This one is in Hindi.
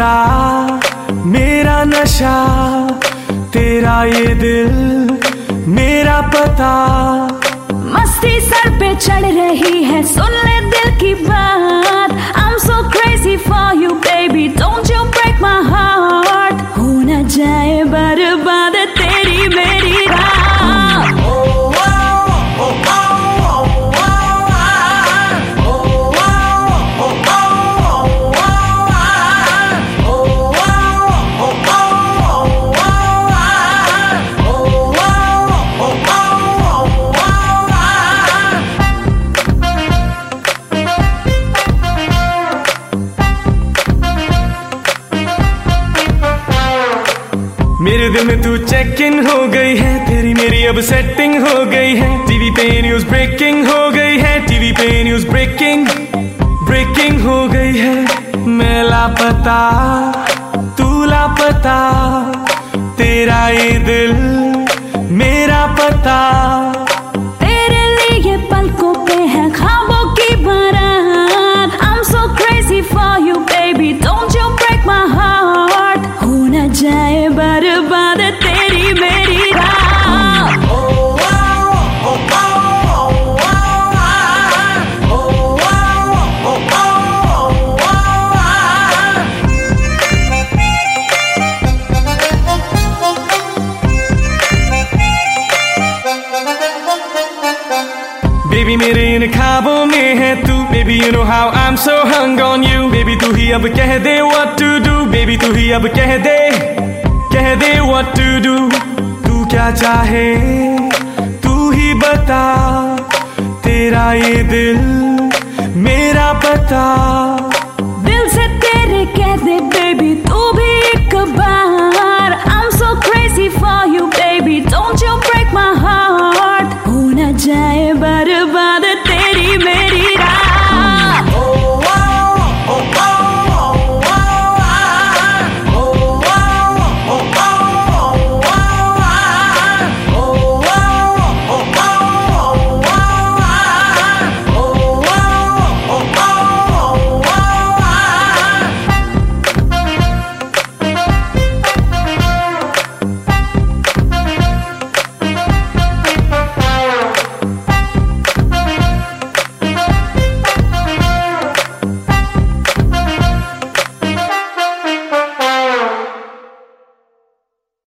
पता मेरा नशा, तेरा ये दिल, मेरा पता। मस्ती सर पे चढ़ रही है, सुन ले दिल की बात। I'm so crazy for you, baby, don't मेरे दिल में तू चेक इन हो गई है तेरी मेरी अब सेटिंग हो गई है। टीवी पे न्यूज़ ब्रेकिंग हो गई है टीवी पे न्यूज़ ब्रेकिंग ब्रेकिंग हो गई है। मैं लापता, तू लापता, तेरा ये दिल मेरा पता। बेबी मेरे इन ख्वाबों में है तू you know how I am so hung on you baby तू ही अब कह दे व्हाट टू डू बेबी तू ही अब कह दे कह दे व्हाट टू डू तू क्या चाहे तू ही बता तेरा ये दिल मेरा पता